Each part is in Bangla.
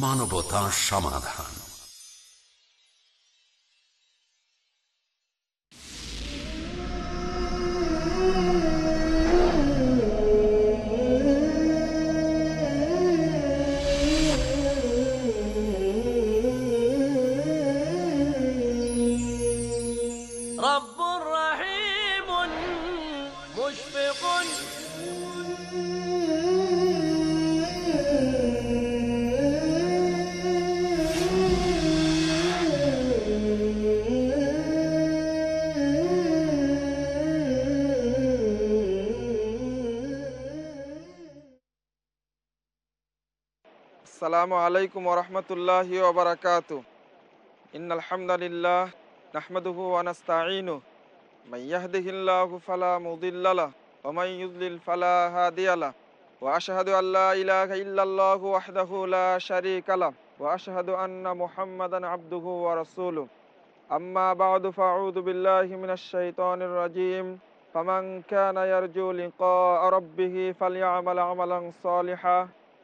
মানবতা সমাধান। আসসালামু আলাইকুম ওরহমতুল্লাহি ওবরাকাতু ইন্নাল হামদালিল্লাহ নাহমাদুহু ওয়া নাস্তাঈনু মান ইয়াহদিহিল্লাহু ফালা মুদিল্লা লাহ ওয়া মান ইউদ্লিল ফালা হাদিয়া লাহ। ওয়া আশহাদু আল্লা ইলাহা ইল্লাল্লাহু ওয়াহদাহু লা শারীকা লাহ। ওয়া আশহাদু আন্না মুহাম্মাদান আবদুহু ওয়া রাসূলুহু। আম্মা বা'দু ফাআউযু বিল্লাহি মিনাশ শাইতানির রাজীম। ফামান কানা ইয়ারজু লিকা'a রাব্বিহি ফালইআমাল আমালান সালিহান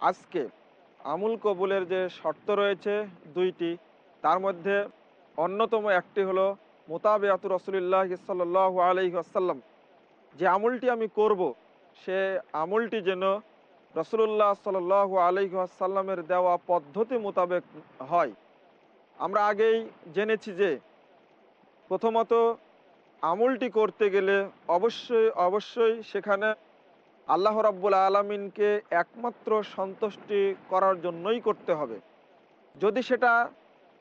আজকে আমুল কবুলের যে শর্ত রয়েছে দুইটি, তার মধ্যে অন্যতম একটি হলো মোতাবেয়াত রসুলিল্লাহ সাল্লাহ আলহি আসাল্লাম যে আমুলটি আমি করব, সে আমুলটি যেন রসুল্লাহ সাল আলহি আসাল্লামের দেওয়া পদ্ধতি মোতাবেক হয়। আমরা আগেই জেনেছি যে প্রথমত আমুলটি করতে গেলে অবশ্যই অবশ্যই সেখানে আল্লাহ রাব্বুল আলমিনকে একমাত্র সন্তুষ্টি করার জন্যই করতে হবে। যদি সেটা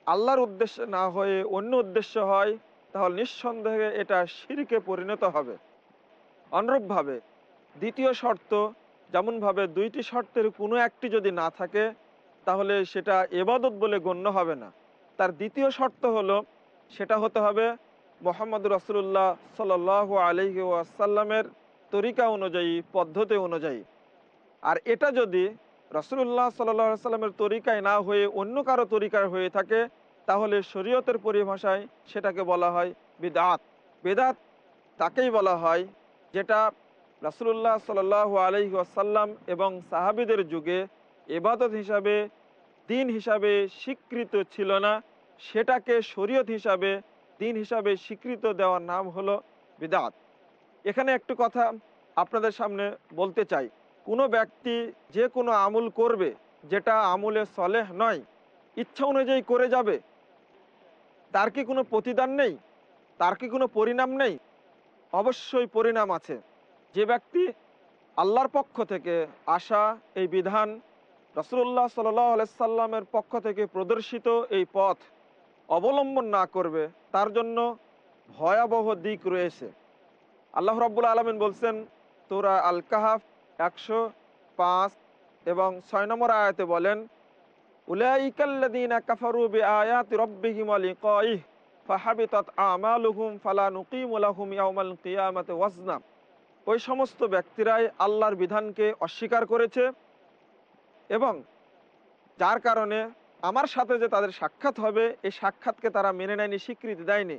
আল্লাহর উদ্দেশ্যে না হয়ে অন্য উদ্দেশ্য হয়, তাহলে নিঃসন্দেহে এটা সিরিকে পরিণত হবে। অনুরূপভাবে দ্বিতীয় শর্ত, যেমনভাবে দুইটি শর্তের কোনো একটি যদি না থাকে, তাহলে সেটা এবাদত বলে গণ্য হবে না। তার দ্বিতীয় শর্ত হলো, সেটা হতে হবে মোহাম্মদ রসুল্লাহ সাল আলহি ওয়াসাল্লামের তরিকা অনুযায়ী, পদ্ধতি অনুযায়ী। আর এটা যদি রসুল্লাহ সাল্লা সাল্লামের তরিকায় না হয়ে অন্য কারও তরিকার হয়ে থাকে, তাহলে শরীয়তের পরিভাষায় সেটাকে বলা হয় বেদাত। বেদাত তাকেই বলা হয় যেটা রসুল্লাহ সাল আলহি আসাল্লাম এবং সাহাবিদের যুগে এবাদত হিসাবে, দিন হিসাবে স্বীকৃত ছিল না। সেটাকে শরীয়ত হিসাবে, দিন হিসাবে স্বীকৃত দেওয়ার নাম হলো বিদাত। এখানে একটু কথা আপনাদের সামনে বলতে চাই। কোনো ব্যক্তি যে কোনো আমুল করবে, যেটা আমুলে সলেহ নয়, ইচ্ছা অনুযায়ী করে যাবে, তার কি কোনো প্রতিদান নেই? তার কি কোনো পরিণাম নেই? অবশ্যই পরিণাম আছে। যে ব্যক্তি আল্লাহর পক্ষ থেকে আসা এই বিধান রসুল্লাহ সাল্লামের পক্ষ থেকে প্রদর্শিত এই পথ অবলম্বন না করবে, তার জন্য ভয়াবহ দিক রয়েছে। আল্লাহ রব্বুল আলমিন বলছেন তোরা আল কাহাফ একশো পাঁচ এবং ছয় নম্বর আয়াতে বলেন উলাইকাল্লাদিনা কাফারু বি আয়াতি রব্বিহিম লিকাইহ ফাহাবিতাত আমালুহুম ফালা নুকিমু লাহুম ইয়াউমাল কিয়ামাতি ওয়াজনা। ওই সমস্ত ব্যক্তিরাই আল্লাহর বিধানকে অস্বীকার করেছে এবং যার কারণে আমার সাথে যে তাদের সাক্ষাৎ হবে, এই সাক্ষাৎকে তারা মেনে নেয়নি, স্বীকৃতি দেয়নি।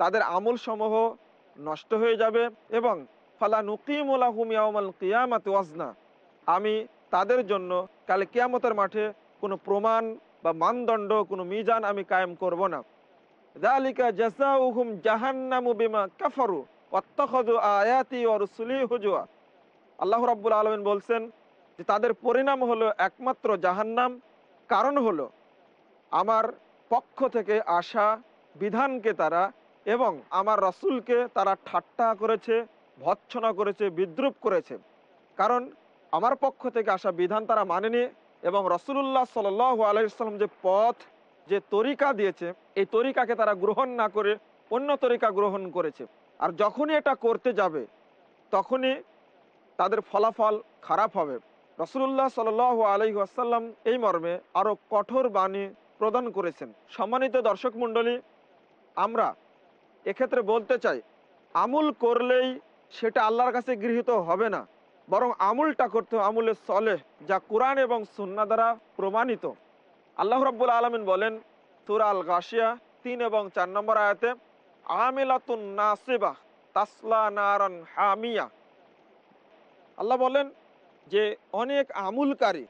তাদের আমল সমূহ নষ্ট হয়ে যাবে এবং ফালা নুকিমুলাহুমিয়াউমাল কিয়ামাত ওয়াজনা। আমি তাদের জন্য কালে কিয়ামতের মাঠে কোনো প্রমাণ বা মানদণ্ড, কোনো মিজান আমি কায়েম করব না। দালিকা জাসাউহুম জাহান্নামু বিমা কাফারু, ওয়াত্তাখাযু আয়াতি ওয়া রুসুলি হুজুয়া। আল্লাহ রাব্বুল আলামিন বলছেন যে তাদের পরিণাম হলো একমাত্র জাহান্নাম। কারণ হলো আমার পক্ষ থেকে আসা বিধানকে তারা এবং আমার রসুলকে তারা ঠাট্টা করেছে, ভৎসনা করেছে, বিদ্রুপ করেছে। কারণ আমার পক্ষ থেকে আসা বিধান তারা মানেনি এবং রসুল্লাহ সাল আলাইসাল্লাম যে পথ, যে তরিকা দিয়েছে, এই তরিকাকে তারা গ্রহণ না করে অন্য তরিকা গ্রহণ করেছে। আর যখনই এটা করতে যাবে, তখনই তাদের ফলাফল খারাপ হবে। রসুল্লাহ সাল আলহি আসাল্লাম এই মর্মে আরও কঠোর বাণী প্রদান করেছেন। সম্মানিত দর্শক মণ্ডলী, আমরা এক্ষেত্রে বলতে চাই, আমুল করলেই সেটা আল্লাহর কাছে গৃহীত হবে না। বরং আমুলটা করতে হবে আমুলের সলে যা কোরআন এবং সুন্না দ্বারা প্রমাণিত। আল্লাহ রাব্বুল আলমিন বলেন, সুরা আল গাশিয়া তিন এবং চার নম্বর আয়াতে, আমিলাতুন তাসলা নারান হামিয়া। আল্লাহ বলেন যে, অনেক আমুলকারী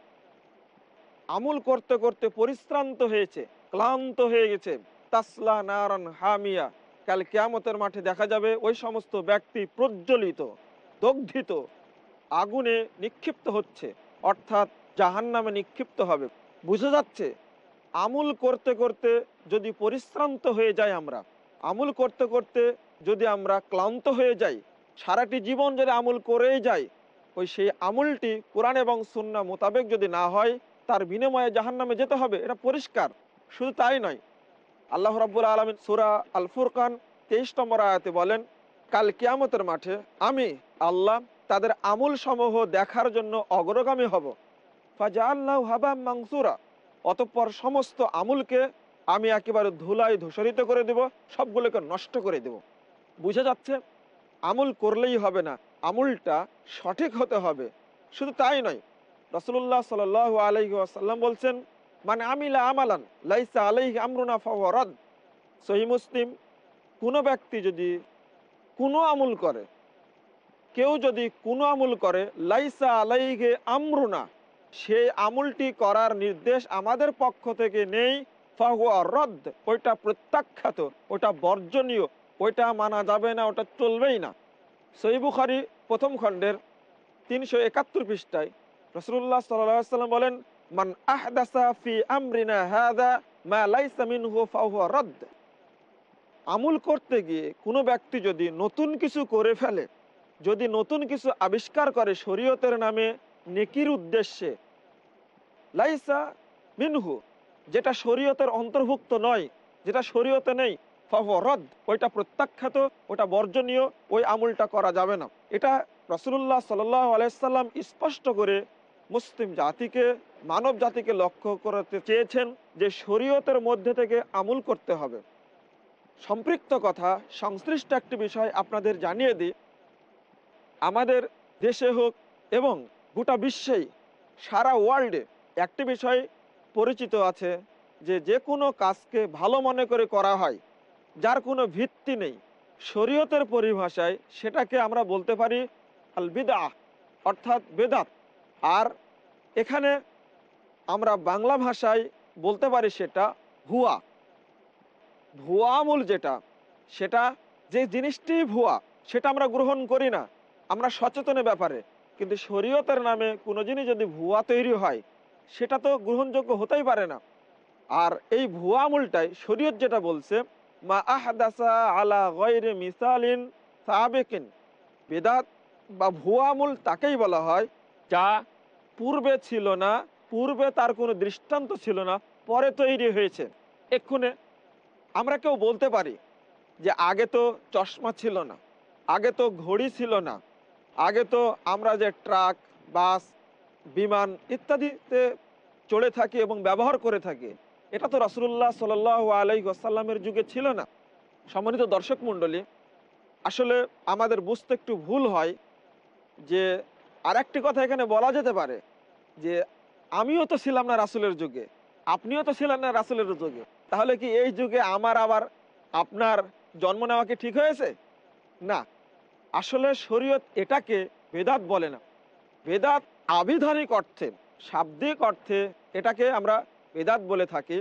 আমুল করতে করতে পরিশ্রান্ত হয়েছে, ক্লান্ত হয়ে গেছে। তাসলা নারান হামিয়া। কাল কেয়ামতের মাঠে দেখা যাবে ওই সমস্ত ব্যক্তি প্রজ্বলিত, দগ্ধিত, আগুনে নিক্ষিপ্ত হচ্ছে, অর্থাৎ জাহান নামে নিক্ষিপ্ত হবে। বুঝে যাচ্ছে, আমুল করতে করতে যদি পরিশ্রান্ত হয়ে যাই আমরা, আমুল করতে করতে যদি আমরা ক্লান্ত হয়ে যাই, সারাটি জীবন যদি আমুল করেই যাই, ওই সেই আমুলটি কোরআন এবং সুন্না মোতাবেক যদি না হয়, তার বিনিময়ে জাহান নামে যেতে হবে, এটা পরিষ্কার। শুধু তাই নয় আল্লাহ রাব্বুল আলমিন সুরা আল ফুরকান তেইশ নম্বর আয়াতে বলেন, কাল কিয়ামতের মাঠে আমি, আল্লাহ, তাদের আমুল সমূহ দেখার জন্য অগ্রগামী হব। ফাজা আল্লাহ হাবা মাংসুরা, অতঃপর সমস্ত আমুলকে আমি একেবারে ধুলাই ধূসরিত করে দেব, সবগুলোকে নষ্ট করে দেব। বুঝে যাচ্ছে, আমুল করলেই হবে না, আমুলটা সঠিক হতে হবে। শুধু তাই নয় রসুল্লাহ সাল আলহি আসাল্লাম বলছেন মানে আমিলা আমালান, লাইসা আলাইহি আমরুনা ফাওয়ারাদ সহি মুসলিম, কোনো ব্যক্তি যদি কোনো আমুল করে, কেউ যদি কোনো আমুল করে, লাইসা আলাইহে আমরুনা সেই আমুলটি করার নির্দেশ আমাদের পক্ষ থেকে নেই, ফাহুয়া রদ, ওইটা প্রত্যাখ্যাত ওটা বর্জনীয়, ওইটা মানা যাবে না ওটা চলবেই না। সহি বুখারি প্রথম খণ্ডের তিনশো একাত্তর পৃষ্ঠায় রসুল্লাহ সাল্লাম বলেন মান আহদাসা ফি আমরিনা হাদা মা লাইসা মিনহু আমুল করতে গিয়ে কোনো ব্যক্তি যদি নতুন কিছু করে ফেলে, যদি নতুন কিছু আবিষ্কার করে শরীয়তের নামে নেকির উদ্দেশ্যে, লাইসা মিনহু, যেটা শরীয়তের অন্তর্ভুক্ত নয়, যেটা শরীয়তে নেই ফরদ ওইটা প্রত্যাখ্যাত ওটা বর্জনীয়, ওই আমুলটা করা যাবে না। এটা রসুল্লাহ সাল আলাইসাল্লাম স্পষ্ট করে মুসলিম জাতিকে মানব জাতিকে লক্ষ্য করতে চেয়েছেন যে শরীয়তের মধ্যে থেকে আমুল করতে হবে। সম্পৃক্ত কথা, সংশ্লিষ্ট একটি বিষয় আপনাদের জানিয়ে দিই। আমাদের দেশে হোক এবং গোটা বিশ্বেই, সারা ওয়ার্ল্ডে একটি বিষয় পরিচিত আছে যে যে কোনো কাজকে ভালো মনে করে করা হয়, যার কোনো ভিত্তি নেই। শরীয়তের পরিভাষায় সেটাকে আমরা বলতে পারি আল বিদা অর্থাৎ বেদাত। আর এখানে আমরা বাংলা ভাষায় বলতে পারি সেটা ভুয়া। ভুয়া আমূল যেটা, সেটা যে জিনিসটি ভুয়া, সেটা আমরা গ্রহণ করি না। আমরা সচেতনের ব্যাপারে। কিন্তু শরীয়তের নামে কোনো জিনিস যদি ভুয়া তৈরি হয়, সেটা তো গ্রহণযোগ্য হতেই পারে না। আর এই ভুয়া আমুলটাই শরীয়ত যেটা বলছে, মা আহদাসা আলা গয়রে মিসালিন সাবেকিন। বেদাত বা ভুয়া আমুল তাকেই বলা হয়, যা পূর্বে ছিল না পূর্বে তার কোনো দৃষ্টান্ত ছিল না, পরে তৈরি হয়েছে। এক্ষুনে আমরা কেউ বলতে পারি যে আগে তো চশমা ছিল না, আগে তো ঘড়ি ছিল না, আগে তো আমরা যে ট্রাক, বাস, বিমান ইত্যাদিতে চড়ে থাকি এবং ব্যবহার করে থাকি, এটা তো রসুল্লাহ সাল আলাই আসাল্লামের যুগে ছিল না। সম্মানিত দর্শক মণ্ডলী, আসলে আমাদের বুঝতে একটু ভুল হয় যে আর একটি কথা এখানে বলা যেতে পারে যে আমিও তো ছিলাম না রাসুলের যুগে। আপনিও তো ছিলেন না রাসুলের যুগে। তাহলে কি এই যুগে আমার আবার আপনার জন্ম নেওয়া কি ঠিক হয়েছে? না। আসলে শরীয়ত এটাকে বেদাত বলে না। বেদাত আবিধানিক অর্থে, শাব্দিক অর্থে এটাকে আমরা বেদাত বলে থাকি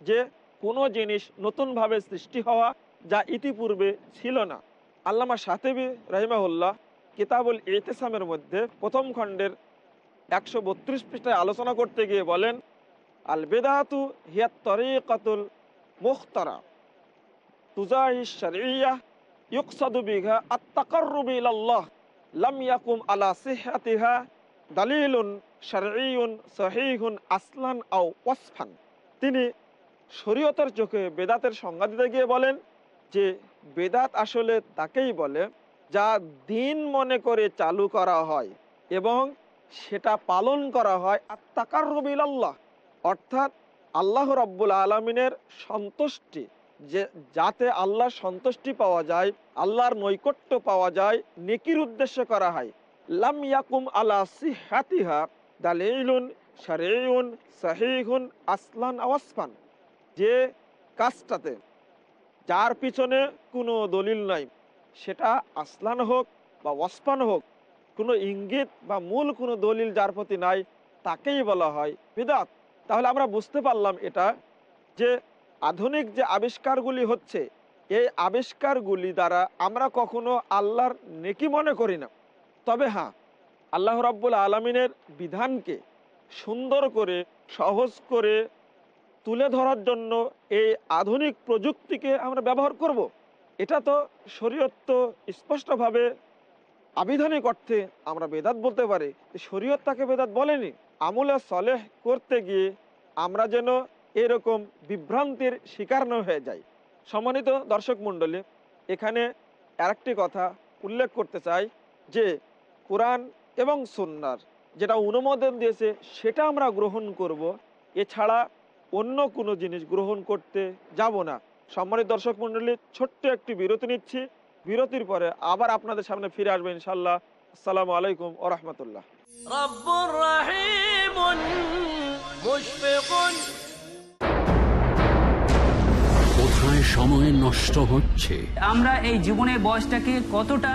যে কোনো জিনিস নতুনভাবে সৃষ্টি হওয়া যা ইতিপূর্বে ছিল না। আল্লামা সাতেবি রহিমাহুল্লাহ কিতাবুল ইতেসামের মধ্যে প্রথম খণ্ডের একশো বত্রিশ পৃষ্ঠায় আলোচনা করতে গিয়ে বলেন আল বেদাতু হিয়াত তরিকাতুল মুখতারা। তুজাহি শরিয়া ইউকসাদু বিঘা আত্তাকাররুবি ইলাল্লাহ লাম ইয়াকুম আলা আও ওয়াসফান। তিনি শরীয়তের চোখে বেদাতের সংজ্ঞা দিতে গিয়ে বলেন যে, বেদাত আসলে তাকেই বলে যা দিন মনে করে চালু করা হয় এবং সেটা পালন করা হয় আত্মাকার রবিল আল্লাহ অর্থাৎ আল্লাহ রব্বুল আলমিনের সন্তুষ্টি, যে যাতে আল্লাহর সন্তুষ্টি পাওয়া যায়, আল্লাহর নৈকট্য পাওয়া যায়, নেকির উদ্দেশ্যে করা হয়। লাম ইয়াকুম আলা সিহাতিহা দালিলুন শারিউন সাহিহুন আসলান আওয়াসফান যে কাজটাতে যার পিছনে কোনো দলিল নাই, সেটা আসলান হোক বা ওয়াসফান হোক কোনো ইঙ্গিত বা মূল কোনো দলিল যার প্রতি নাই, তাকেই বলা হয় বিদাত তাহলে আমরা বুঝতে পারলাম এটা যে আধুনিক যে আবিষ্কারগুলি হচ্ছে, এই আবিষ্কারগুলি দ্বারা আমরা কখনো আল্লাহর নেকি মনে করি না তবে হ্যাঁ আল্লাহ রাব্বুল আলমিনের বিধানকে সুন্দর করে, সহজ করে তুলে ধরার জন্য এই আধুনিক প্রযুক্তিকে আমরা ব্যবহার করব। এটা তো শরীয়ত স্পষ্টভাবে আবিধানিক অর্থে আমরা বেদাত বলতে পারি শরীয়ত তাকে বেদাত বলেনি। আমলে সলেহ করতে গিয়ে আমরা যেন এরকম বিভ্রান্তির শিকার না হয়ে যাই। সম্মানিত দর্শক মণ্ডলী, এখানে আরেকটি কথা উল্লেখ করতে চাই যে, কোরআন এবং সুন্নার যেটা অনুমোদন দিয়েছে সেটা আমরা গ্রহণ করব। এছাড়া অন্য কোনো জিনিস গ্রহণ করতে যাব না। সম্মানিত দর্শক মণ্ডলী, ছোট্ট একটি বিরতি নিচ্ছি। বিরতির পরে আবার আপনাদের সামনে ফিরে আসবে ইনশাল্লাহ আসসালামু আলাইকুম ও রহমতুল্লাহ। সময় নষ্ট হচ্ছে? আমরা এই জীবনের বয়সটাকে কতটা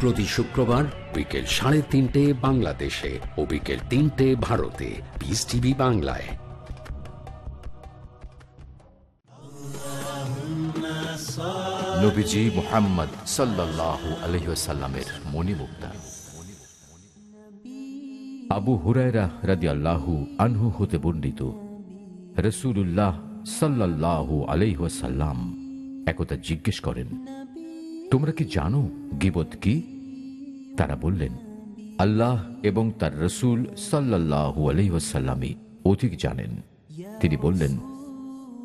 প্রতি শুক্রবার বিকেল সাড়ে তিনটে বাংলাদেশে ও বিকেল তিনটে ভারতে। পিস টিভি বাংলায়। আবু হুরায়রা আনহু হতে বর্ণিত রসুল্লাহ সাল্লাল্লাহু আলহিহাসাল্লাম একতা জিজ্ঞেস করেন তোমরা কি জানো গিবত কি? তারা বললেন, আল্লাহ এবং তার রসুল সাল্লাল্লাহু আলহিহাসাল্লামই অধিক জানেন। তিনি বললেন,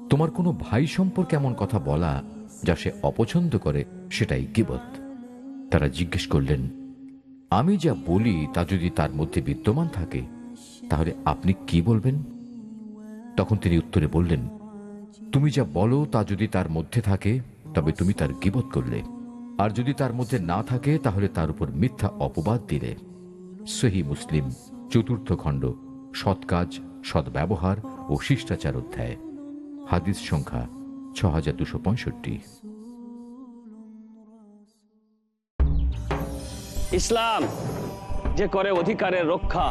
তোমার কোনো ভাই সম্পর্কে এমন কথা বলা যা সে অপছন্দ করে সেটাই গিবত। তারা জিজ্ঞেস করলেন, আমি যা বলি তা যদি তার মধ্যে বিদ্যমান থাকে, তাহলে আপনি কি বলবেন? তখন তিনি উত্তরে বললেন, তুমি যা বলো তা যদি তার মধ্যে থাকে, তবে তুমি তার গিবত করলে। আর যদি তার মধ্যে না থাকে, তাহলে তার উপর মিথ্যা অপবাদ দিলে। সহি মুসলিম, চতুর্থ খণ্ড, সৎ কাজ সদ্ব্যবহার ও শিষ্টাচার অধ্যায়। হাদিস সংখ্যা ছ হাজার দুশো পঁয়ষট্টি। ইসলাম যে করে অধিকারের রক্ষা,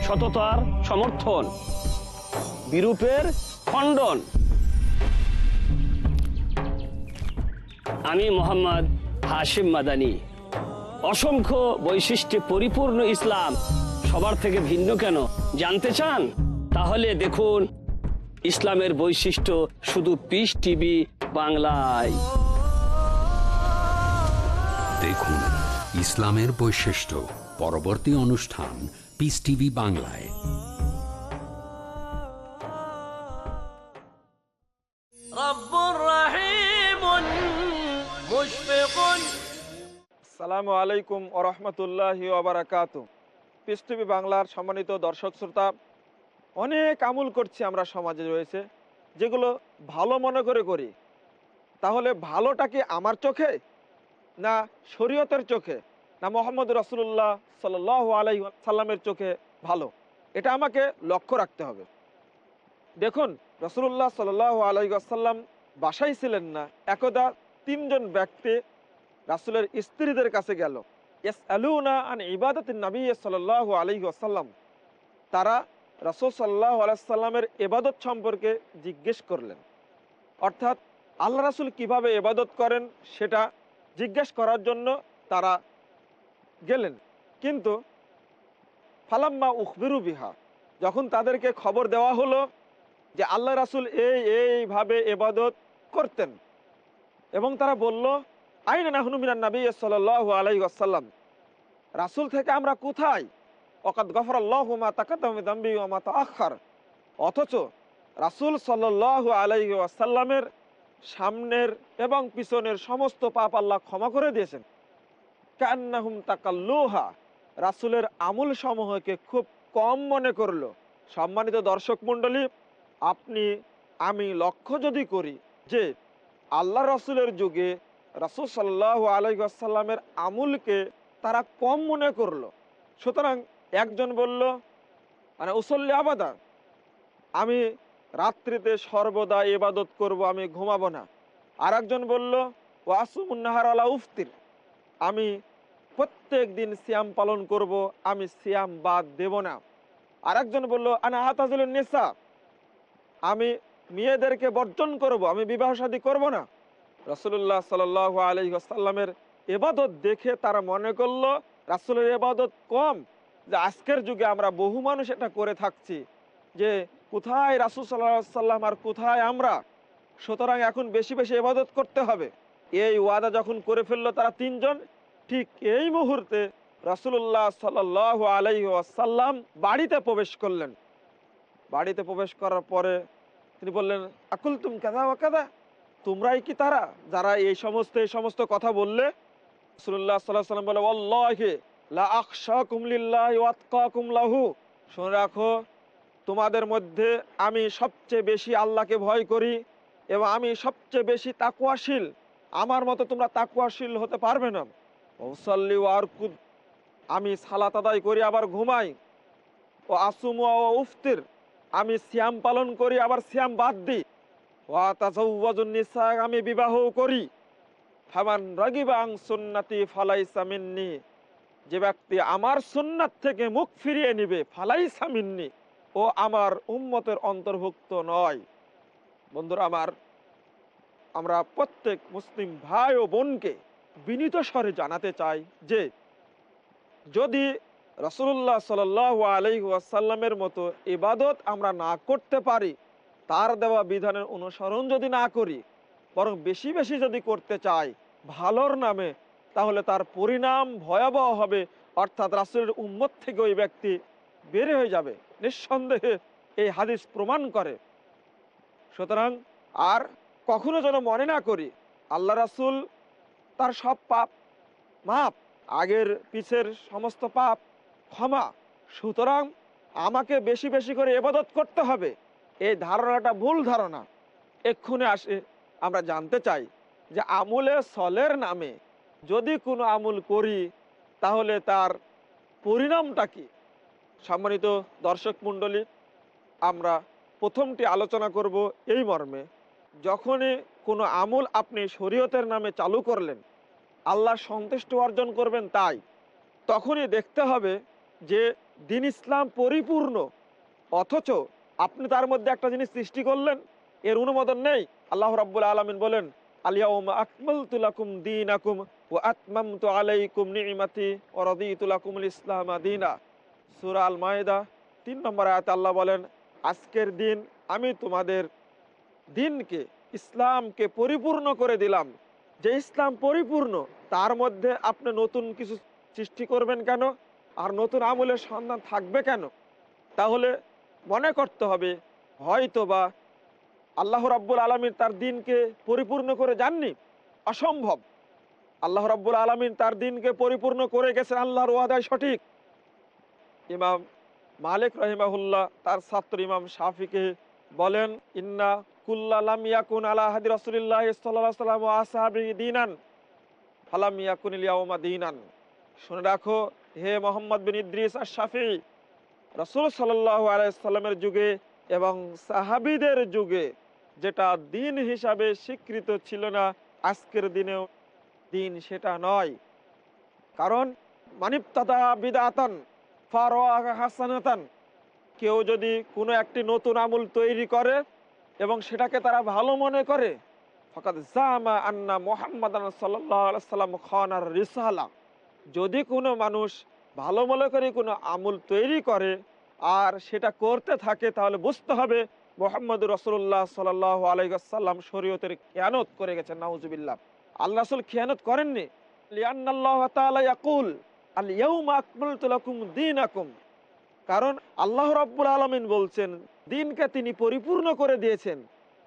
সততার সমর্থন, বিরূপের খণ্ডন। আমি মোহাম্মদ হাশিম মাদানি। অসংখ্য বৈশিষ্ট্যে পরিপূর্ণ ইসলাম। সবার থেকে ভিন্ন কেন? জানতে চান? তাহলে দেখুন, ইসলামের বৈশিষ্ট্য শুধু পিস টিভি বাংলায়। দেখুন, ইসলামের বৈশিষ্ট্য। পরবর্তী অনুষ্ঠান পিস টিভি বাংলায়। সালামু আলাইকুম ও রহমতুল্লাহি ওবরাকাত পৃথিবী বাংলার সম্মানিত দর্শক শ্রোতা, অনেক আমুল করছি আমরা সমাজে রয়েছে, যেগুলো ভালো মনে করে করি। তাহলে ভালোটা কি আমার চোখে? না শরীয়তের চোখে? না মোহাম্মদ রসুল্লাহ সাল আলাই সাল্লামের চোখে ভালো? এটা আমাকে লক্ষ্য রাখতে হবে। দেখুন রসুল্লাহ সাল আলাইসাল্লাম বাসায় ছিলেন না, একদা তিনজন ব্যক্তি রাসুলের স্ত্রীদের কাছে গেল। এস আলুনা আন ইবাদত নবী সাল্লাহ আলহি আসাল্লাম তারা রাসুল সাল্লাহ আলাইসাল্লামের এবাদত সম্পর্কে জিজ্ঞেস করলেন। অর্থাৎ আল্লাহ রাসুল কীভাবে এবাদত করেন সেটা জিজ্ঞেস করার জন্য তারা গেলেন। কিন্তু ফালাম্মা উখবিরু বিহা, যখন তাদেরকে খবর দেওয়া হলো যে আল্লাহ রাসুল এই, এইভাবে এবাদত করতেন এবং তারা বলল আইনা হনুমিনান নবী সাল আলাই আসাল্লাম রাসুল থেকে আমরা কোথায়? অকাত গফর আল্লাহমা তাকাতাম্বি ওমা তাখার অথচ রাসুল সাল্লাহ আলাইহি আসাল্লামের সামনের এবং পিছনের সমস্ত পাপ আল্লাহ ক্ষমা করে দিয়েছেন। কান্নাহুম তাকাল্লুহা। রাসুলের আমুল সমূহকে খুব কম মনে করল। সম্মানিত দর্শক মণ্ডলী, আপনি, আমি লক্ষ্য যদি করি যে আল্লাহ রসুলের যুগে রাসুল সাল্লাহ আলাইসাল্লামের আমুলকে তারা কম মনে করল। সুতরাং একজন বলল মানে উসল্লি আবাদা। আমি রাত্রিতে সর্বদা ইবাদত করব, আমি ঘুমাবো না। আর একজন বলল ওয়াসুমুন্নাহার আলা উফতির আমি প্রত্যেক দিন সিয়াম পালন করব, আমি সিয়াম বাদ দেব না। আর একজন বলল, আনা হাতাজুল নেশা আমি মেয়েদেরকে বর্জন করব, আমি বিবাহ শাদী করব না। রসুল্লাহ সাল আলহি আসাল্লামের এবাদত দেখে তারা মনে করল, রাসুলের এবাদত কম, যে আজকের যুগে আমরা বহু মানুষ এটা করে থাকছি, যে কোথায় রাসুল সাল্লাম আর কোথায় আমরা? সুতরাং এখন বেশি বেশি এবাদত করতে হবে। এই ওয়াদা যখন করে ফেলল তারা তিনজন, ঠিক এই মুহূর্তে রাসুল্লাহ সাল আলাই আসাল্লাম বাড়িতে প্রবেশ করলেন। বাড়িতে প্রবেশ করার পরে তিনি বললেন আকুল তুম কাদা ও কাদা তোমরাই কি তারা? যারা এই সমস্ত এই সমস্ত কথা বললে সাল্লাম বলে শুনে রাখো, তোমাদের মধ্যে আমি সবচেয়ে বেশি আল্লাহকে ভয় করি এবং আমি সবচেয়ে বেশি তাকুয়াশীল। আমার মতো তোমরা তাকুয়াশীল হতে পারবে না। ওসল্লি ও আরকুদ। আমি সালাত আদায় করি, আবার ঘুমাই। ও আসুম ও উফতির। আমি শ্যাম পালন করি, আবার শ্যাম বাদ দিই। আমি বিবাহ করি। যে ব্যক্তি আমার সুন্নাত থেকে মুখ ফিরিয়ে নিবে, ফালাইসা মিন্নি। ও আমার উম্মতের অন্তর্ভুক্ত নয়। বন্ধুরা আমার, আমরা প্রত্যেক মুসলিম ভাই ও বোনকে বিনীত স্বরে জানাতে চাই যে, যদি রসুল্লাহ সাল আলহি মতো ইবাদত আমরা না করতে পারি তার দেওয়া বিধানের অনুসরণ যদি না করি, বরং বেশি বেশি যদি করতে চাই ভালোর নামে, তাহলে তার পরিণাম ভয়াবহ হবে, অর্থাৎ রাসুলের উম্মত থেকে ওই ব্যক্তি বের হয়ে যাবে। নিঃসন্দেহে এই হাদিস প্রমাণ করে। সুতরাং আর কখনো যেন মনে না করি, আল্লাহ রাসুল তার সব পাপ মাপ আগের পিছের সমস্ত পাপ ক্ষমা, সুতরাং আমাকে বেশি বেশি করে এবাদত করতে হবে। এই ধারণাটা ভুল ধারণা। এক্ষুনি আসে, আমরা জানতে চাই যে আমুলে সলের নামে যদি কোনো আমুল করি, তাহলে তার পরিণামটা কি? সম্মানিত দর্শক মণ্ডলী, আমরা প্রথমটি আলোচনা করব এই মর্মে। যখনই কোনো আমুল আপনি শরীয়তের নামে চালু করলেন, আল্লাহ সন্তুষ্ট অর্জন করবেন তাই, তখনই দেখতে হবে যে দিন ইসলাম পরিপূর্ণ, অথচ আপনি তার মধ্যে একটা জিনিস সৃষ্টি করলেন, এর অনুমোদন নেই। আল্লাহ রাব্বুল আলমিন বলেন দিন ইসলাম দিনা। সুরা আল তিন নম্বর আয়াত আল্লাহ বলেন, আজকের দিন আমি তোমাদের দিনকে, ইসলামকে পরিপূর্ণ করে দিলাম। যে ইসলাম পরিপূর্ণ, তার মধ্যে আপনি নতুন কিছু সৃষ্টি করবেন কেন? আর নতুন আমলের সন্ধান থাকবে কেন? তাহলে মনে করতে হবে হয়তো বা আল্লাহ রাব্বুল আলমিন তার দিনকে পরিপূর্ণ করে যাননি, অসম্ভব। আল্লাহ রাব্বুল আলমিন তার দিনকে পরিপূর্ণ করে গেছেন আল্লাহর ওয়াদায় সঠিক। ইমাম মালিক রহিমাহুল্লাহ, তার ছাত্র ইমাম শাফিকে বলেন, ইন্না কুল্লালাম ইয়াকুন হাদি রসুলিল্লাহ সাল্লাম দিনান, ফালাম ইয়াকুন দিনান। শুনে রাখো, হে মোহাম্মদ বিন ইদ্রিস আর শাফি রসুল সাল্লাহ আলাইসাল্লামের যুগে এবং সাহাবিদের যুগে যেটা দিন হিসাবে স্বীকৃত ছিল না, আজকের দিনেও দিন সেটা নয়। কারণ মানিবতাদা বিদাতান ফারোয়া হাসানাতান, কেউ যদি কোনো একটি নতুন আমল তৈরি করে এবং সেটাকে তারা ভালো মনে করে ফকাত জামা আন্না মোহাম্মদ সাল্লাম খান আর রিসালা। যদি কোনো মানুষ ভালো মনে করে কোনো আমল তৈরি করে আর সেটা করতে থাকে, তাহলে বুঝতে হবে মোহাম্মদ রসুল্লাহ সাল আলাইসাল্লাম শরীয়তের খেয়ানত করে গেছেন, নাউজুবিল্লাহ। আল্লাহ রসুল খেয়ানত করেননি? কারণ আল্লাহ রাব্বুল আলামিন বলছেন, দিনকে তিনি পরিপূর্ণ করে দিয়েছেন।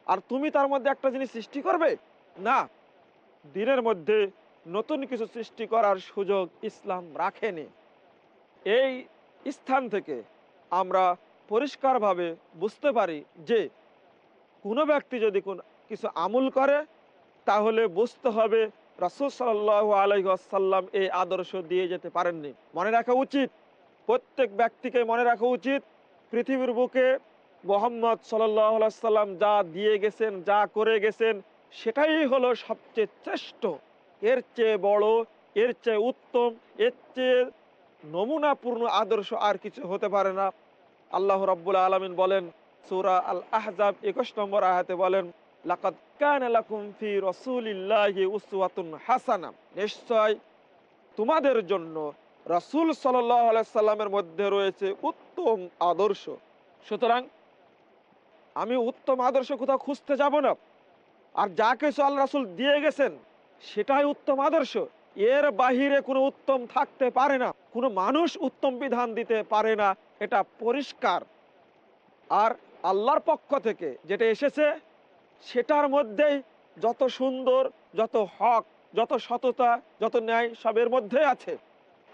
আর তুমি তার মধ্যে একটা জিনিস সৃষ্টি করবে? না। দিনের মধ্যে নতুন কিছু সৃষ্টি করার সুযোগ ইসলাম রাখেনি। এই স্থান থেকে আমরা পরিষ্কারভাবে বুঝতে পারি যে কোনো ব্যক্তি যদি কোন কিছু আমল করে, তাহলে বুঝতে হবে রাসুল সাল্লাহ আলাইসাল্লাম এই আদর্শ দিয়ে যেতে পারেননি। মনে রাখা উচিত, প্রত্যেক ব্যক্তিকে মনে রাখা উচিত, পৃথিবীর বুকে মোহাম্মদ সাল্লাম যা দিয়ে গেছেন, যা করে গেছেন, সেটাই হলো সবচেয়ে শ্রেষ্ঠ। এর চেয়ে বড়, এর চেয়ে উত্তম, এর চেয়ে নমুনাপূর্ণ আদর্শ আর কিছু হতে পারে না। আল্লাহ রাব্বুল আলমিন বলেন, সূরা আল আহজাব একুশ নম্বর আয়াতে বলেন হাসানা। নিশ্চয় তোমাদের জন্য রাসূল সাল্লাল্লাহু আলাইহি সাল্লামের মধ্যে রয়েছে উত্তম আদর্শ। সুতরাং আমি উত্তম আদর্শ কোথাও খুঁজতে যাব না। আর যা কিছু আল্লাহ রাসূল দিয়ে গেছেন, সেটাই উত্তম আদর্শ। এর বাহিরে কোনো উত্তম থাকতে পারে না, কোনো মানুষ উত্তম বিধান দিতে পারে না, এটা পরিষ্কার। আর আল্লাহর পক্ষ থেকে যেটা এসেছে, সেটার মধ্যেই যত সুন্দর, যত হক, যত সততা, যত ন্যায় সবের মধ্যে আছে।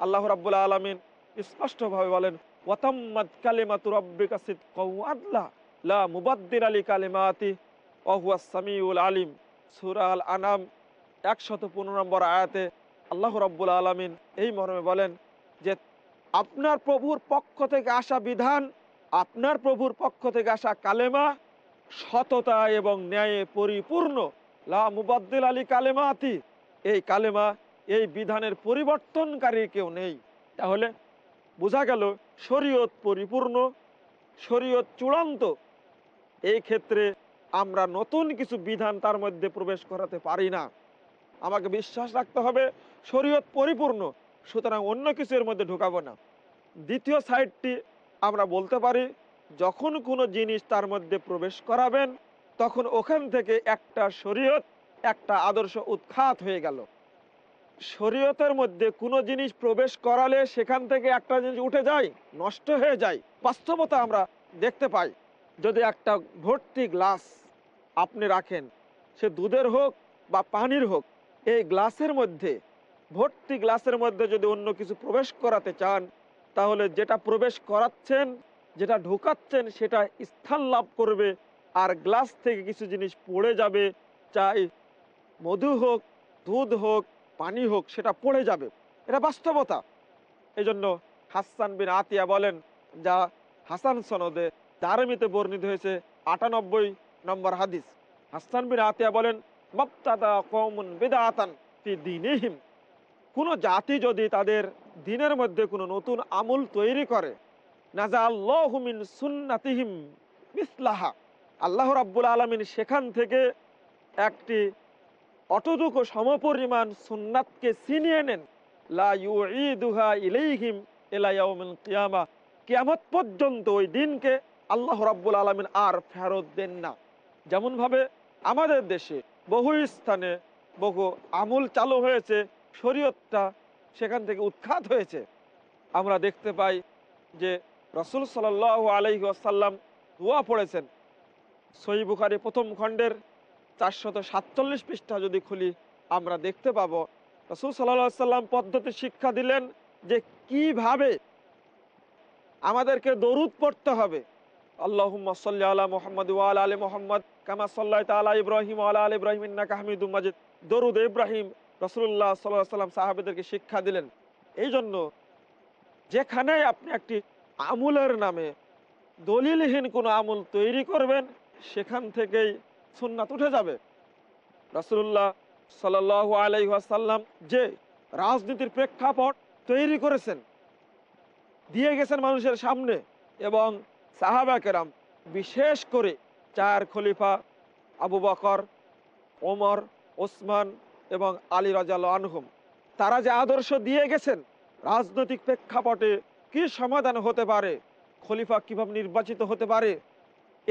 আল্লাহ রাব্বুল আলমিন স্পষ্টভাবে বলেন ওয়াতাম্মাদ কালিমাতু রাব্বিকা সিদকাও ওয়া আদলা, লা আলী কালিমাতি ওয়া সামিউল আলিম। সূরা আনাম একশত পনেরো নম্বর আয়াতে আল্লাহ রাব্বুল আলমিন এই মর্মে বলেন যে আপনার প্রভুর পক্ষ থেকে আসা বিধান, আপনার প্রভুর পক্ষ থেকে আসা কালেমা সততা এবং ন্যায়ে পরিপূর্ণ। লা মুবাদ্দিল আলী কালেমাতি। এই কালেমা, এই বিধানের পরিবর্তনকারী কেউ নেই। তাহলে বোঝা গেল শরীয়ত পরিপূর্ণ, শরীয়ত চূড়ান্ত। এই ক্ষেত্রে আমরা নতুন কিছু বিধান তার মধ্যে প্রবেশ করাতে পারি না। আমাকে বিশ্বাস রাখতে হবে শরীয়ত পরিপূর্ণ, সুতরাং অন্য কিছু এর মধ্যে ঢোকাবো না। দ্বিতীয় সাইডটি আমরা বলতে পারি, যখন কোনো জিনিস তার মধ্যে প্রবেশ করাবেন, তখন ওখান থেকে একটা শরীয়ত, একটা আদর্শ উৎখাত হয়ে গেল। শরীয়তের মধ্যে কোনো জিনিস প্রবেশ করালে সেখান থেকে একটা জিনিস উঠে যায়, নষ্ট হয়ে যায়। বাস্তবতা আমরা দেখতে পাই। যদি একটা ভর্তি গ্লাস আপনি রাখেন, সে দুধের হোক বা পানির হোক, এই গ্লাসের মধ্যে ভর্তি গ্লাসের মধ্যে যদি অন্য কিছু প্রবেশ করাতে চান, তাহলে যেটা প্রবেশ করাচ্ছেন, যেটা ঢোকাচ্ছেন, সেটা স্থান লাভ করবে। আর গ্লাস থেকে কিছু জিনিস পড়ে যাবে, চাই মধু হোক, দুধ হোক, পানি হোক, সেটা পড়ে যাবে। এটা বাস্তবতা। এই জন্য হাসান বিন আতিয়া বলেন যা হাসান সনদে দারমিতে বর্ণিত হয়েছে, আটানব্বই নম্বর হাদিস। হাসান বিন আতিয়া বলেন মপ্তাদা কমন ফি দিনিহিম। কোনো জাতি যদি তাদের দিনের মধ্যে কোনো নতুন আমল তৈরি করে নাজা আল্লাহ রাব্বুল আলমিন সেখান থেকে একটি অতটুকু সমপরিমাণ সুন্নাতকে ছিনিয়ে নেন। লা ইউঈদুহা ইলাইহিম ইলা ইয়াউমিল কিয়ামা, কিয়ামত পর্যন্ত ওই দিনকে আল্লাহ রাব্বুল আলামিন আর ফেরত দেন না। যেমনভাবে আমাদের দেশে বহু স্থানে বহু আমল চালু হয়েছে শরীয়তটা সেখান থেকে উৎখাত হয়েছে। আমরা দেখতে পাই যে রসুল সাল আলাইহি আসাল্লাম দোয়া পড়েছেন। সই বুখারি প্রথম খণ্ডের চারশত সাতচল্লিশ পৃষ্ঠা যদি খুলি, আমরা দেখতে পাব, রসুল সাল্লাহ সাল্লাম পদ্ধতি শিক্ষা দিলেন যে কীভাবে আমাদেরকে দরুদ পড়তে হবে। আল্লাহ সাল্লি আলা মোহাম্মদ ওয়াল আলী মোহাম্মদ, কামা সাল্লাহ তালা ইব্রাহিম আলা আল ইব্রাহিম ইন্না মাজিদ। দরুদ ইব্রাহিম রসুল্লাহ সাল্লাহ সাল্লাম সাহাবেদেরকে শিক্ষা দিলেন। এই জন্য যেখানে আপনি একটি আমুলের নামে দলিলহীন কোনো আমল তৈরি করবেন, সেখান থেকেই সুন্নাত উঠে যাবে। রাসুল্লাহ সাল আলাইসাল্লাম যে রাজনীতির প্রেক্ষাপট তৈরি করেছেন, দিয়ে গেছেন মানুষের সামনে এবং সাহাবা কেরাম বিশেষ করে চার খলিফা আবু বকর, ওমর, ওসমান এবং আলী রাজাল আনহুম, তারা যে আদর্শ দিয়ে গেছেন, রাজনৈতিক প্রেক্ষাপটে কি সমাধান হতে পারে, খলিফা কীভাবে নির্বাচিত হতে পারে,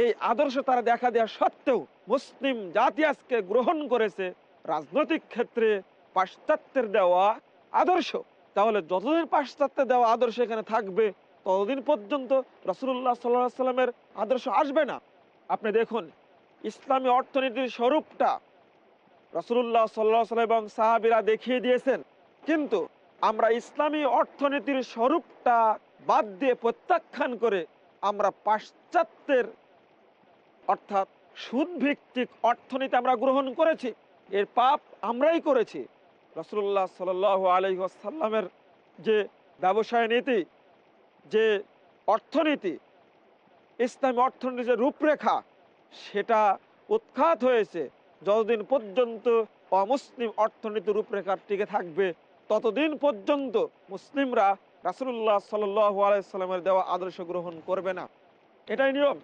এই আদর্শ তারা দেখা দেওয়া সত্ত্বেও মুসলিম জাতি আজকে গ্রহণ করেছে রাজনৈতিক ক্ষেত্রে পাশ্চাত্যের দেওয়া আদর্শ। তাহলে যতদিন পাশ্চাত্যের দেওয়া আদর্শ এখানে থাকবে, ততদিন পর্যন্ত রসুল্লাহ সাল্লাহ সাল্লামের আদর্শ আসবে না। আপনি দেখুন, ইসলামী অর্থনীতির স্বরূপটা রসুল্লাহ সাল্লাহ এবং সাহাবিরা দেখিয়ে দিয়েছেন। কিন্তু আমরা ইসলামী অর্থনীতির স্বরূপটা বাদ দিয়ে প্রত্যাখ্যান করে আমরা পাশ্চাত্যের অর্থাৎ সুদ ভিত্তিক অর্থনীতি আমরা গ্রহণ করেছি, এর পাপ আমরাই করেছি। রসুল্লাহ সাল আলহিসাল্লামের যে ব্যবসায় নীতি, যে অর্থনীতি, ইসলামী অর্থনীতির যে রূপরেখা, সেটা উৎখাত হয়েছে। যতদিন পর্যন্ত অমুসলিম অর্থনীতি রূপরেখা টিকে থাকবে, ততদিন পর্যন্ত মুসলিমরা রাসুল্লাহ সাল আলাইসাল্লামের দেওয়া আদর্শ গ্রহণ করবে না। এটাই নিয়ম।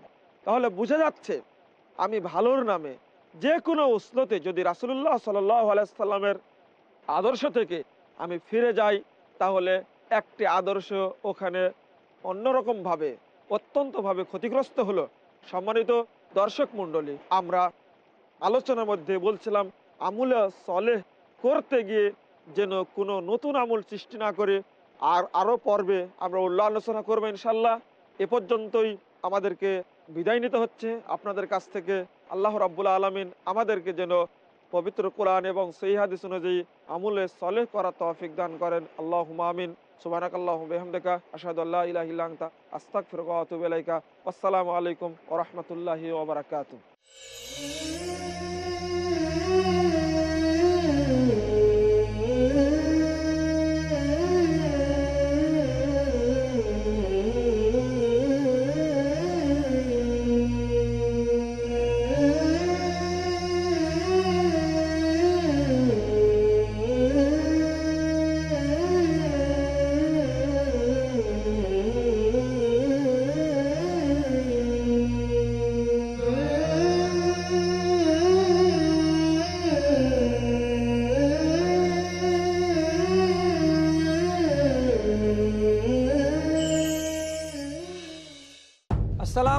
তাহলে বুঝে যাচ্ছে, আমি ভালোর নামে যে কোনো উসলতে যদি রাসুল্লাহ সাল্লাহ আলাইসাল্লামের আদর্শ থেকে আমি ফিরে যাই, তাহলে একটি আদর্শ ওখানে অন্যরকমভাবে, অত্যন্তভাবে ক্ষতিগ্রস্ত হলো। সম্মানিত দর্শক মণ্ডলী, আমরা আলোচনার মধ্যে বলছিলাম, আমুলে সলেহ করতে গিয়ে যেন কোনো নতুন আমল সৃষ্টি না করে, আর আরও পর্বে আমরা উল্লাহ আলোচনা করব ইনশাল্লাহ এ পর্যন্তই আমাদেরকে বিদায় নিতে হচ্ছে। আপনাদের কাছ থেকে আল্লাহ রাব্বুল আলমিন আমাদেরকে যেন পবিত্র কোরআন এবং সেই হাদিস অনুযায়ী আমুলে সলেহ করা তৌফিক দান করেন। আল্লাহ আমিন। সুবানাক আল্লাহ বেহমদেকা আসাদ আল্লাহ ইলাহিল্লাংতা আস্তাক ফিরকাতুবেলাইকা আসসালামু আলাইকুম ওরহমতুল্লাহি ওবরাকাতু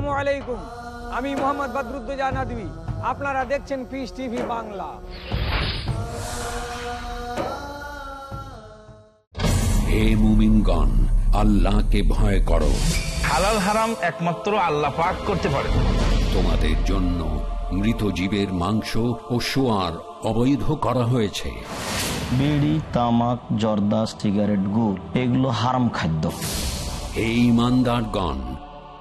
আসসালামু আলাইকুম। আমি মোহাম্মদ বদরুদ্দোজা আপনারা দেখছেন পিস টিভি বাংলা। হে মুমিনগণ আল্লাহকে ভয় করো। হালাল হারাম একমাত্র আল্লাহ পাক করতে পারে। তোমাদের জন্য মৃত জীবের মাংস ও সোয়ার অবৈধ করা হয়েছে। বিড়ি তামাক জর্দা সিগারেট গুড় এগুলো হারাম খাদ্য। হে ইমানদারগণ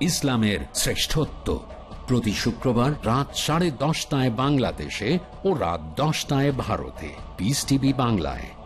ইসলামের শ্রেষ্ঠত্ব। প্রতি শুক্রবার রাত সাড়ে দশটায় বাংলাদেশে ও রাত দশটায় ভারতে। পিস টিভি বাংলায়।